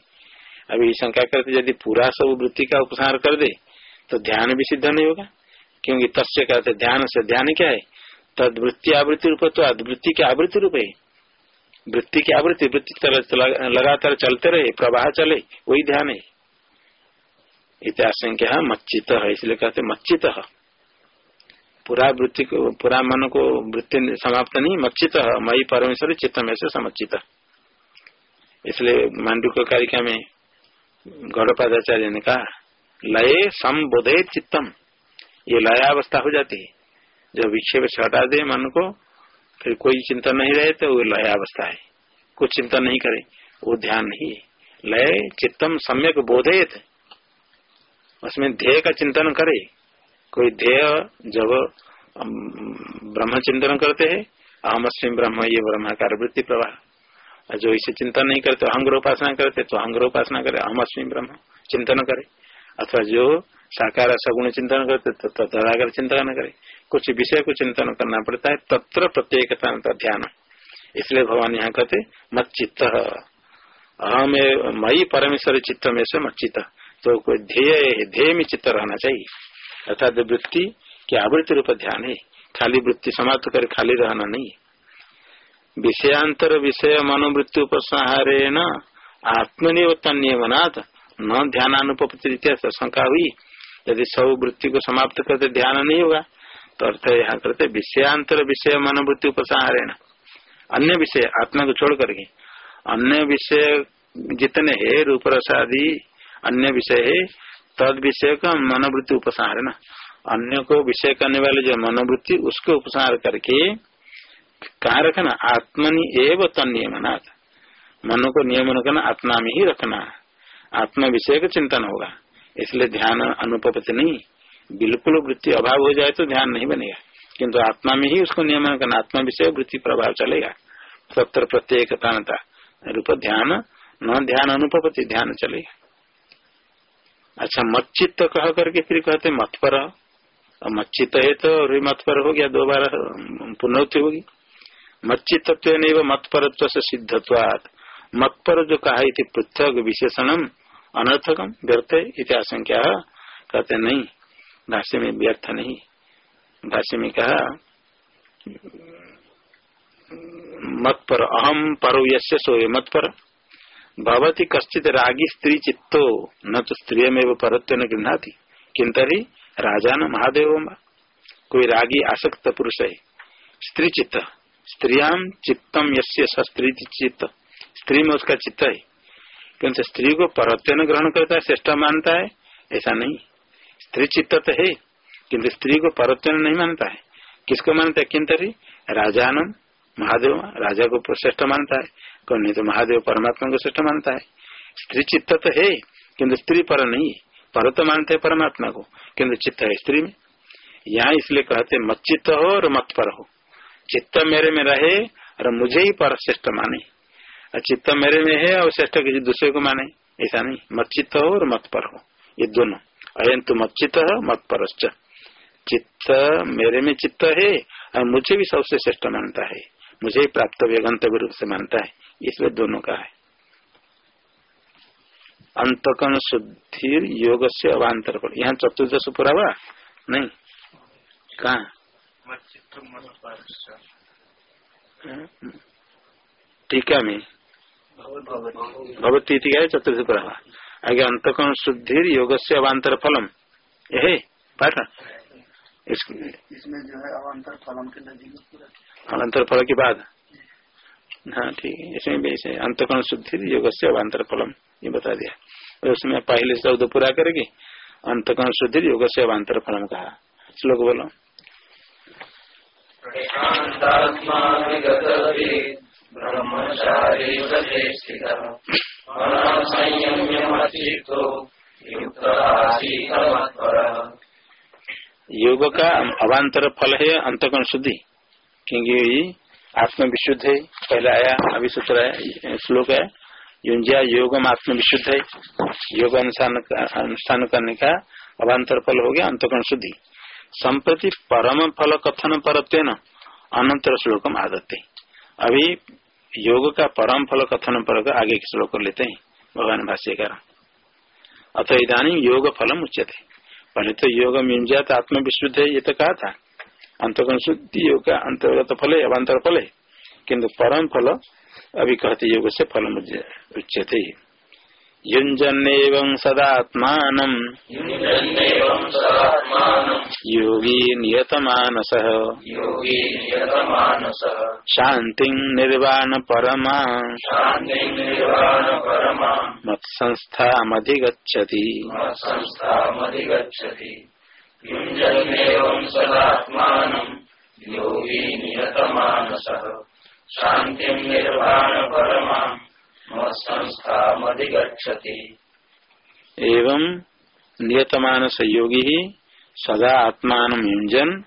अभी शंका करते, यदि पूरा सब वृत्ति का उपसार कर दे तो ध्यान भी सिद्ध नहीं होगा। क्योंकि तस्य कहते, ध्यान से ध्यान क्या है? तद वृत्ति आवृत्ति रूप तो वृत्ति की आवृत्ति रूप है वृत्ति की आवृत्ति वृत्ति लगातार चलते रहे, प्रवाह चले, वही ध्यान। है इतिहास मच्चित है इसलिए कहते मच्चित। पूरा वृत्ति को, पूरा मन को वृत्ति समाप्त नहीं, मच्चित मई परमेश्वर चित्त में से समचित इसलिए मांडू कारिका में गौड़पादाचार्य ने कहा, लय संबोधे चित्तम। ये लय अवस्था हो जाती है। जब विक्षेप से हटा दे मन को, फिर कोई चिंता नहीं रहे तो वो लय अवस्था है। कुछ चिंता नहीं करे, वो ध्यान नहीं है। लय चित्तम सम्यक बोधेत। उसमें ध्येय का चिंतन करे। कोई ध्येय जब ब्रह्म चिंतन करते है, अहम अस्म ब्रह्म, ये ब्रह्माकार वृत्ति प्रवाह। जो इसे चिंतन नहीं करते, अहंग्र उपासना करते तो अहंग्र उपासना करे, अहम अस्म ब्रह्म चिंतन करे। अथवा जो साकार सगुण चिंतन करते तो तदागर चिंतन करे। कुछ विषय को चिंतन करना पड़ता है, तत्र प्रत्येकता ध्यान। इसलिए भगवान यहाँ कहते मत चित्त अहम मई परमेश्वर चित्त में से मत चित्त तो कोई ध्येय ध्येय में चित्त रहना चाहिए। अर्थात वृत्ति की आवृत्ति रूप ध्यान है। खाली वृत्ति समाप्त कर खाली रहना नहीं। विषयांतर विषय मनोवृत्ति उपसंहारेण आत्मनिव तन्यवनाथ न ध्यान अनुपति शंका हुई। यदि सब वृत्ति को समाप्त करते, ध्यान नहीं होगा। तो अर्थ यहाँ करते विषयांतर विषय मनोवृत्ति उपसारण अन्य विषय आत्मा को छोड़ करके। अन्य विषय जितने है रूप रसादि अन्य विषय है, तद विषय का मनोवृत्ति उपसारण अन्य को विषय करने वाले जो मनोवृत्ति, उसको उपसार करके कहा रखना आत्मनि एव तनियमनाथ मनो को नियमन करना आत्मा में ही रखना। आत्मा विषय का चिंतन होगा। इसलिए ध्यान अनुपति नहीं। बिल्कुल वृत्ति अभाव हो जाए तो ध्यान नहीं बनेगा। किंतु आत्मा में ही उसको नियमन करना, आत्मा विषय वृत्ति प्रभाव चलेगा। सत्र प्रत्येक रूप ध्यान, न ध्यान अनुपति ध्यान चलेगा अच्छा मच्चित कह करके फिर कहते मत पर मच्चित है तो मत पर हो गया, दो बार पुनौती होगी। मच्चित नहीं मत पर से सिद्धत्वाद मत पर जो कहा पृथक विशेषणम, अनर्थकम, व्यर्थ आशंका कहते नहीं भाष्य में व्यर्थ नहीं। भाष्य में कहा, मत पर अहम परो सोए मत पर। भवती कश्चित रागी स्त्री चित्तो, न तो स्त्रिय में परत्व न गृहती किंतरी राजा न महादेव कोई रागी आसक्त पुरुष है। स्त्री चित्त। स्त्रियाम चित्तम यश्य स्त्री चित्त। स्त्री में उसका चित्त है। किंतु स्त्री को परत्व ग्रहण करता है, श्रेष्ठ मानता है, ऐसा नहीं। स्त्री चित्त तो है, किंतु स्त्री को परत्व नहीं मानता है। किसको मानता है? किंतरी राजानम महादेव, राजा को श्रेष्ठ मानता है कौन नहीं तो महादेव परमात्मा को श्रेष्ठ मानता है। स्त्री चित्त तो है, किंतु स्त्री पर नहीं पर तो मानते है परमात्मा को, किंतु चित्त है स्त्री में। यहाँ इसलिए कहते मत चित्त हो और मत पर हो। चित्त मेरे में रहे और मुझे ही पर श्रेष्ठ माने। चित्त मेरे में है और श्रेष्ठ किसी दूसरे को माने, ऐसा नहीं। मत चित्त हो और मत पर हो। ये दोनों। अयन तो मत चित्त मत पर चित्त मेरे में चित्त है और मुझे भी सबसे श्रेष्ठ मानता है। मुझे ही प्राप्त गंतव्य रूप से मानता है। इसलिए दोनों का है। अंतकन शुद्धि योग से अवान्तर पर यहाँ चतुर्दश पूरा हुआ? नहीं। कहा? टीका में। भगवती टीका है चतुर्थ पूरा हुआ। आगे अंतकरण शुद्धि योग से अवान्तर फलम यह पाठ इसमें जो है अवान्तर फलम के नज़दीक अवान्तर फल के बाद हाँ ठीक है इसमें भी ऐसे अंतकरण शुद्धि योग से अवान्तर फलम ये बता दिया। उसमें पहले शब्द पूरा करेगी। अंतकरण शुद्धि योग से अवान्तर फलम कहा। श्लोक बोलो। ब्रह्मचारी योग का अवान्तर फल है अंतकरण शुद्धि क्योंकि आत्म विशुद्ध है पहले आया, अभी सूत्र है श्लोक है, युंजिया योग में आत्म विशुद्ध है योग अनुष्ठान करने का अवान्तर फल हो गया अंतकरण शुद्धि संप्रति परम फल कथन पर अनंतर श्लोकम आदते अभी योग का परम फल कथन पर आगे के श्लोक लेते हैं, भगवान भाष्यकार। अतः इधानी योग फलम उच्चते पहले तो योग मिंजात आत्म विशुद्ध है, ये तो कहा था। अंतगण शुद्धि योग का अंतर्गत फल है, अवान्तर फल है। किन्तु परम फल, अभी कहते योग से फल उच्चते युञ्जन्नेवं सदात्मानम् योगी नियतमानसः। शान्तिं निर्वाण परमा। मत्संस्थामधिगच्छति। योगी नियतमानसः। शान्तिं निर्वाण एवं नियतमान सहयोगी ही सदा आत्मान युंजन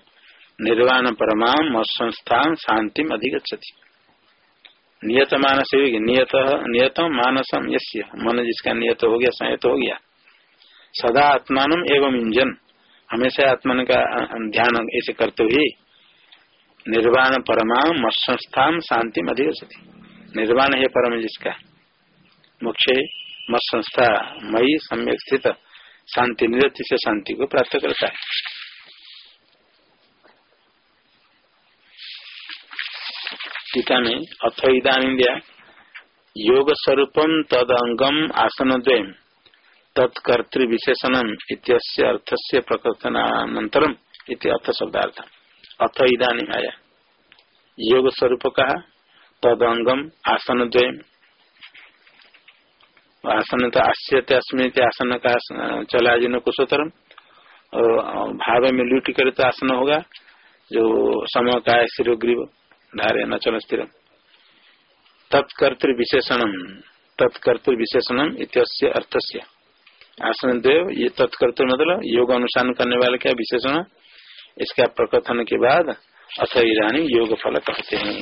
निर्वाण परमा संस्थान शांति अधिगछति नियत मानस नियत नियत मानसम मन जिसका नियत हो गया, संयत हो गया। सदा आत्मान एवं इंजन हमेशा आत्मन का ध्यान ऐसे करते हुए निर्वाण परमा संस्थान शांति अधिगछति निर्वाण है परम जिसका। मोक्ष मत संस्था मई सम्यक स्थित शांति निरति से शांति को प्राप्त करता है। टीका में अथ इधान योग स्वरूपम तद अंगम आसन द्वयम तत्कर्तृ विशेषण इत्यस्य अर्थस्य प्रकथनानंतरम अर्थ शब्दार्थ अथ इधानी आया योग स्वरूप कहा तद अंगम आसन द्वयम आसन तो आश्यते अस्मित आसन का चला जिन कुशोत्तरम और भाव में लुट करे तो आसन होगा, जो समय का है शिरोग्रीव धारे न चल स्थिर तत्कर्तृ विशेषण तत्कर्तृ विशेषण इत्यस्य अर्थस्य। आसन देव, ये तत्कर्तृ मतलब योग अनुष्ठान करने वाले क्या विशेषण? इसका प्रकथन के बाद अथ ईरानी योग फल कहते हैं।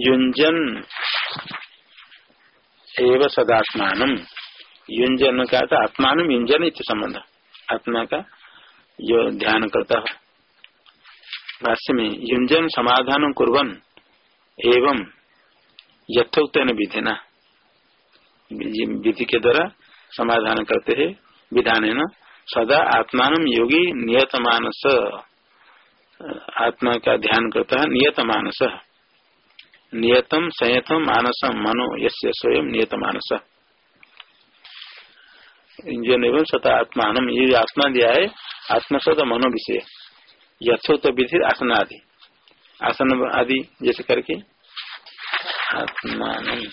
युंजन एव सदात्मान युंजन का था आत्मान युंजन इत संबंध। आत्मा का जो ध्यान करता है। भाष्य में युंजन समाधान कुरन एवं यथोक्त विधिना। विधि के द्वारा समाधान करते है, विधान सदा आत्मान योगी नियत मानस आत्मा का ध्यान करता है नियत मानस नियतम, संयतम, मानसम, मनो, यस्य स्वयं नियत मानस। इंजन एवं सता आत्मान ये आत्मा दिया है आत्मसत मनो विषय। यथोत विधि आसन आदि आसन आदि, जैसे करके। आत्मान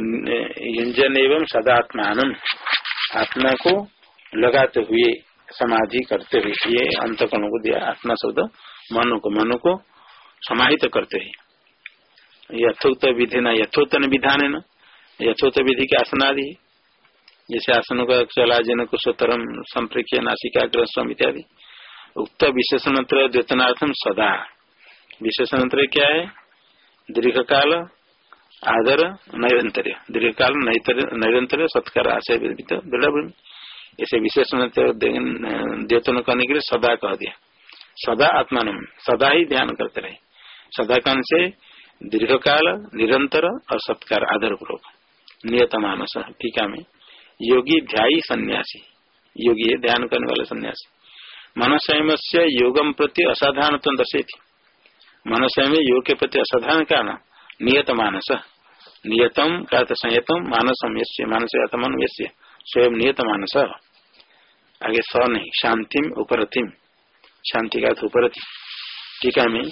युजन एवं सदात्मान आत्मा को लगाते हुए समाधि करते हुए, ये अंतकरण को दिया, आत्मा शब्द, मनो को मनो को समाहित करते हुए यथोक्त विधि न, यथोक्त विधान है न, यथोक्त विधि के आसन आदि जैसे आसनों का चला जन कुशोत्तरम संप्रेक्ष नासिका ग्रस्व इत्यादि। उक्त विशेषण द्योतनार्थम सदा। विशेषण क्या है? दीर्घ काल आदर नैरंतर्य दीर्घ काल नैरंतर्य सत्कार आशय दृढ़ भूमि ऐसे विशेषण द्योतन करने के लिए सदा कह दिया। सदा आत्मान सदा ही ध्यान करते रहे। सदा कान से? दीर्घ काल निरंतर और सत्कार आदर पूर्वक नियत मानस टीका में। योगी ध्यायी सन्यासी। योगी ध्यान करने वाले सन्यासी। मनस्वयं से योगम प्रति असाधारण दर्शे थी मनस्वयं योग के प्रति असाधारण कारण नियत मानस नियतम का संयतम मानसम यश्य मानस आत्मन यश्य स्वयं नियत मानस आगे स नहीं शांतिम उपरतिम शांति का उपरति। टीका में।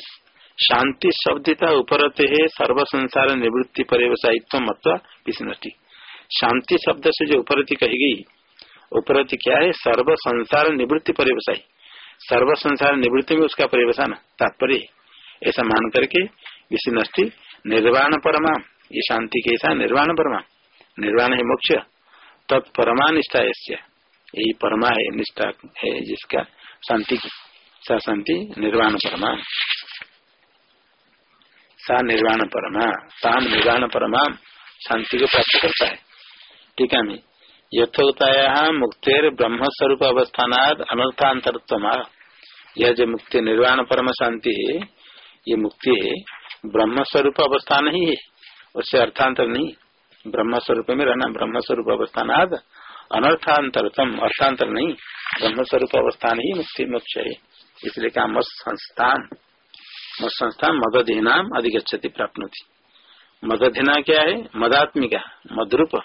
शांति शब्दता उपरत है, सर्व संसार निवृत्ति परिवसायित्व मत्वा विष्णि शांति शब्द से जो उपरति कही गई, उपरति क्या है? सर्व संसार निवृत्ति परिवसायी सर्व संसार निवृत्ति में उसका परिवसान तात्पर्य ऐसा मान करके विष्णि निर्वाण परमा, ये शांति कैसा निर्वाण परमा। निर्वाण है मोक्ष तत्परमा निष्ठा यही परमा है, निष्ठा है जिसका शांति की सा शांति, निर्वाण परमा। सा निर्वाण परमा, ताम निर्वाण परमा, शांति को प्राप्त करता है। ठीक है, मैं। यथोक्ताया मुक्तिर ब्रह्म स्वरूप अवस्थानाद अनर्थांतरत्व यह जो मुक्ति, निर्वाण, परम, शांति है, ये मुक्ति है ब्रह्म स्वरूप अवस्था नहीं है। उससे अर्थांतर नहीं। ब्रह्म स्वरूप में रहना ब्रह्म स्वरूप अवस्थान आद अनर्थांतरतम, अर्थांतर नहीं। ब्रह्म स्वरूप अवस्थान ही मुक्ति मोक्ष है। इसलिए कहा मत संस्थान। मत संस्थान, मदधीनाम अधिगछति प्राप्त मदधिना क्या है? मदात्मिका, मदरूप।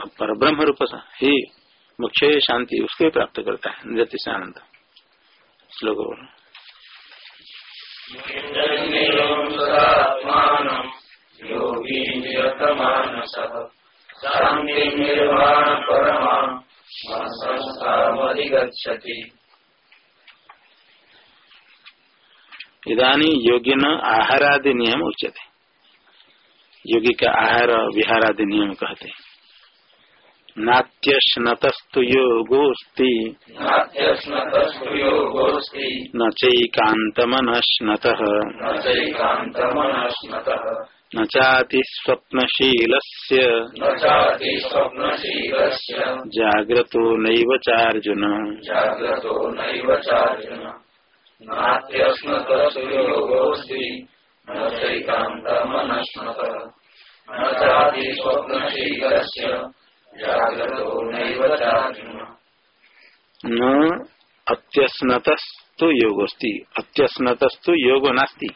पर ब्रह्म रूप ही मुख्य शांति, उसको प्राप्त करता है। नृत्य से आनंद श्लोक बोलो। इधानी योगी न आहारादि नियम उच्चते योगी का आहार विहारादि नियम कहते। नाट्यस्नतस्तु योगोस्ति न चैकान्तमनश्नतः। न चाति स्वप्नशीलस्य। जाग्रतो नैव चार्जुन। न न अत्यस्नतस्तु योगोस्ति। अत्यस्नतस्तु योग नास्ति।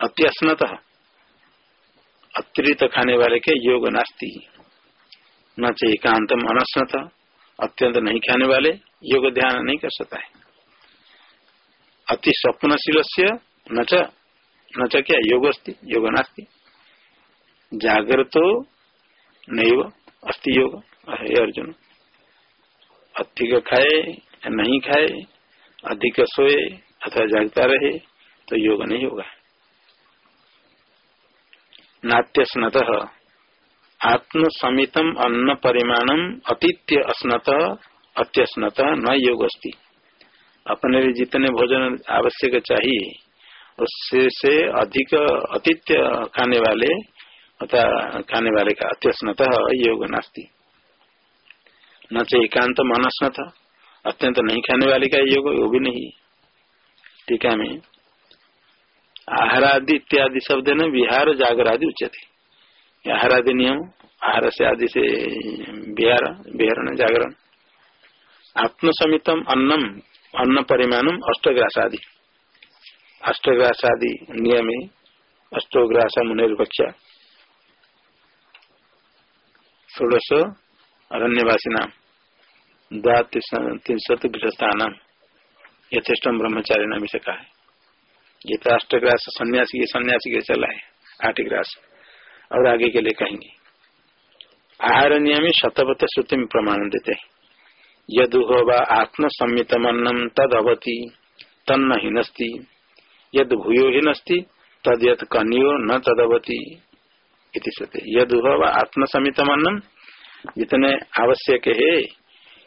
अत्यस्नत। अतिरिक्त खाने वाले के योग नास्ति। न च एकांतम अनस्नत। अत्यंत नहीं खाने वाले योग ध्यान नहीं कर सकता है। अति स्वप्नशील से न क्या? योग अस्ति योग नास्ति। जागृतो नैव अस्ति योग। है अर्जुन, अधिक खाए या नहीं खाए, अधिक सोए अथवा जागता रहे तो योग नहीं होगा। नाट्य स्नत आत्म समितम अन्न परिमाणम अतिथ्य अस्नत अत्यस्नत न योग अस्ति अपने लिए जितने भोजन आवश्यक चाहिए, उससे से अधिक अतिथ्य खाने वाले अथवा खाने वाले का अत्यस्नत योग नास्ति। न च एकांत मनस्नत। अत्यंत नहीं खाने वाले का योग वो भी नहीं। टीका में आहारादि इत्यादि शब्द न विहार जागर आदि उचित आहारादि नियम, आहार से आदि से बिहार बिहारण जागरण। आत्मसमितम अन्नम, अन्न परिमाणम अष्टग्रास आदि अष्टग्रास आदि नियम अष्टोग्रास मुनिर्पक्षा। षोड़श अरण्यवासी नाम द्वाशत गृहस्थान यथेष्टम ब्रह्मचारी नाम से कहा है ये तो अष्टग्रास सन्यासी सन्यासी के चला है आठ ग्रास और आगे के लिए कहेंगे। आहार नियम शतपथ श्रुति में प्रमाण देते हैं। यदुह आत्म संमितमन्नम तद अवती तन्न हिनस्ति यद भूयो हिनस्ति तद यद कन्यो न तदवती। इति व आत्म संमितमन्नम जितने आवश्यक है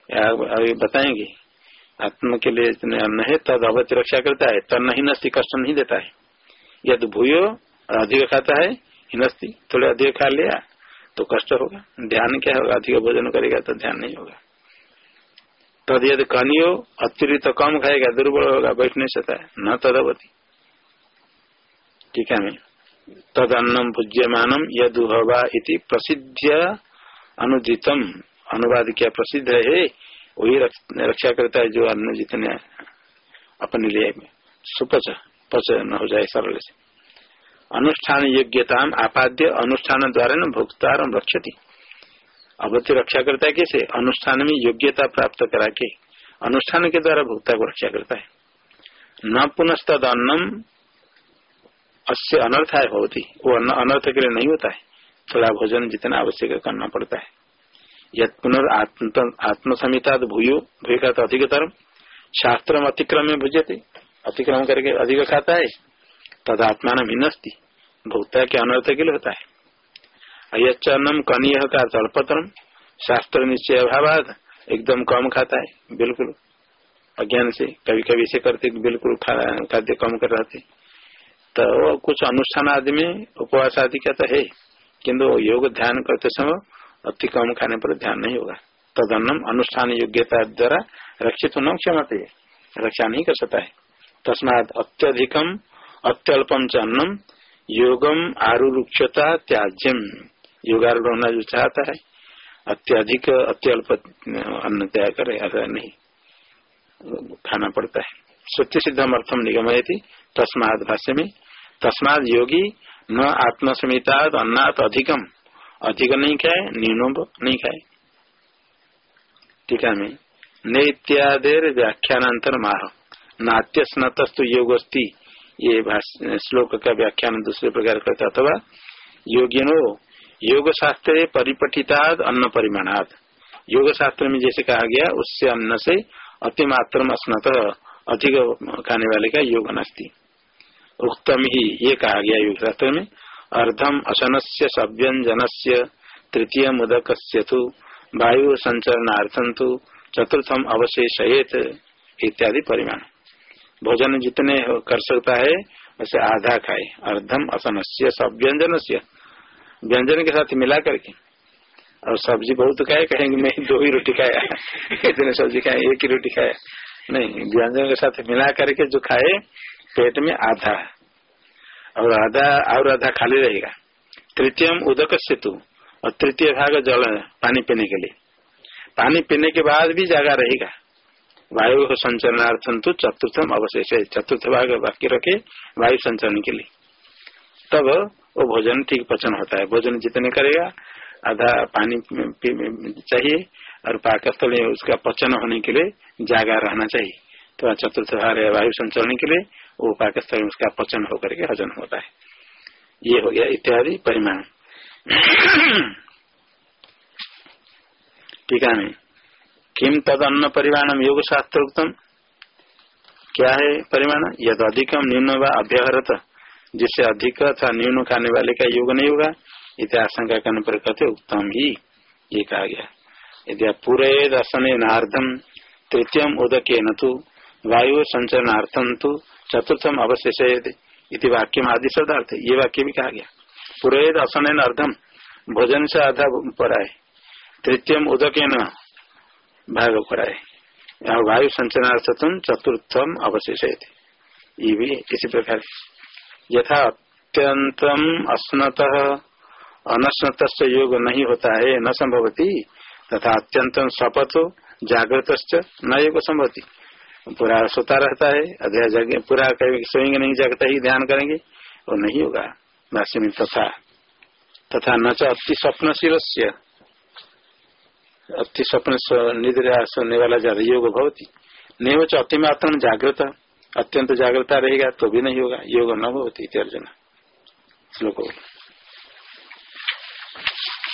अभी बताएँगे, आत्म के लिए जितने अन्न है, तद अवति रक्षा करता है, तन्न हिनस्ति कष्ट नहीं देता है। यद भूयो, अधिक खाता है हिनस्ति थोड़े अधिक खा लिया तो कष्ट होगा। ध्यान क्या होगा? अधिक भोजन करेगा तो ध्यान नहीं होगा। तद यदि कनियो, अतिरिक्त कम खाएगा, दुर्बल होगा बैठ नहीं सकता है न तदवती। ठीक है मैं तद अन्नम भुज्यमानम यदुहवा इति प्रसिद्ध अनुदितम। अनुवाद क्या प्रसिद्ध है, वही रक्षा करता है जो अन्न जितने अपने लिए सुपच, पच न हो जाए सरल से। अनुष्ठान योग्यता आपाद्य अनुष्ठान द्वारा न भोक्तार रक्षती। अवधि रक्षा करता है कैसे? अनुष्ठान में योग्यता प्राप्त करा के। अनुष्ठान के द्वारा भोक्ता को रक्षा करता है। न पुनस्तद अन्नम अस्य अनर्थ है होती वो अनर्थ के लिए नहीं होता है। थोड़ा भोजन जितना आवश्यक करना पड़ता है। यद पुनर् आत्मसमिता भूयो भूय का तो अधिकतरम शास्त्र अतिक्रम में भुजते। अतिक्रम करके अधिक खाता है। तद आत्मान भिन्नस्ती भोक्ता के अनर्थ के लिए होता है। अयच्चनम कनीय का अल्पतरम शास्त्र निश्चय अभाव एकदम कम खाता है। बिल्कुल। अज्ञान से कभी कभी से करते बिल्कुल खाद्य कम कर रहे थे तो कुछ अनुष्ठान आदि में उपवास आदि का तो है किन्तु योग ध्यान करते समय अति कम खाने पर ध्यान नहीं होगा। तदन्नम अनुष्ठान योग्यता द्वारा रक्षित न क्षमते रक्षा नहीं कर सकता है। तस्मात अत्यधिकम, अत्यल्पम च अन्नम, योगम आरुक्षता त्याज्यम। योगारूढ़ होना जो चाहता है, अत्यधिक, अत्यल्प अन्न त्याग करे, ऐसा नहीं। खाना पड़ता है। सत्य सिद्धम अर्थम निगम तस्माद भाष्य में तस्माद योगी न आत्मसमिता अन्नात अधिकम। अधिक नहीं खाए न्यूनो नहीं खाए। टीका में। नैत्यादेर व्याख्यानांतर माह। नाट्य स्नतस्तु योगस्ती। ये श्लोक का व्याख्यान दूसरे प्रकार करता अथवा योगिनो योग शास्त्र परिपठिताद अन्न परिमाणाद योग शास्त्र में जैसे कहा गया, उससे अन्न से अतिमात्र स्नत अधिक खाने वाले का योग नस्ती। उत्तम ही ये कहा गया योग शास्त्र में, अर्धम असन से सव्यंजन से तृतीय मुदक वायु संचरणार्थम तो चतुर्थम अवशेषयेत इत्यादि परिमाण। भोजन जितने कर सकता है, वैसे आधा खाए। अर्धम असन से सव्यंजन से व्यंजन के साथ मिला करके। और सब्ज़ी बहुत खाए, कहेंगे, मैं दो ही रोटी खाया। इतने सब्ज़ी खाए, एक ही रोटी खाया। नहीं, व्यंजन के साथ मिला करके जो खाए, पेट में आधा। और आधा और आधा खाली रहेगा। तृतीय उदक से तू और तृतीय भाग जल, पानी पीने के लिए। पानी पीने के बाद भी जगह रहेगा। वायु संचरणार्थम तो चतुर्थम अवशेष। है चतुर्थ भाग बाकी रखे वायु संचरण के लिए। तब वो भोजन ठीक पचन होता है। भोजन जितने करेगा, आधा पानी चाहिए। और पाकस्थल उसका पचन होने के लिए जागा रहना चाहिए। तो चतुर्थ भाग वायु संचरण के लिए वो पाकस्थल में उसका पचन होकर के हजन होता है। ये हो गया इत्यादि परिमाण। टीका में किम तद अन्न परिमाण योग शास्त्रोक्तम क्या है परिमाण? यद अधिकम न्यून व अभ्यहरत। जिससे अधिक अथवा न्यून खाने वाले का योग नहीं होगा। इसे आशंका करने पर कहते उत्तम ही। ये कहा गया। यदि पूरे दर्शन नार्धम तृतीय उदक न तो वायु संचरणार्थम तो चतुर्थम अवशेष इति वाक्य में आदि शब्दार्थ ये वाक्य भी कहा गया। पूरे दर्शन अर्धम भोजन से आधा पराए तृतीय उदक न भाग पराए वायु संचनार्थम चतुर्थम अवशेष ये भी इसी प्रकार। यथा अत्यंतम अस्नत अनस्नत योग नहीं होता है, न संभवती। तथा अत्यंतम शपथ जागृत न योग संभवती पूरा सोता रहता है, अध्याय जगे, पूरा सोएँगे नहीं, जागता ही ध्यान करेंगे और नहीं होगा। भाष्य में तथा तथा न च अति स्वप्नशील अति स्वप्न निद्रा सोने वाला ज़्यादा योग भवती। नहीं वो अति मात्र जागृत, अत्यंत जागृता रहेगा तो भी नहीं होगा, योग न भवती अर्जुन। श्लोक।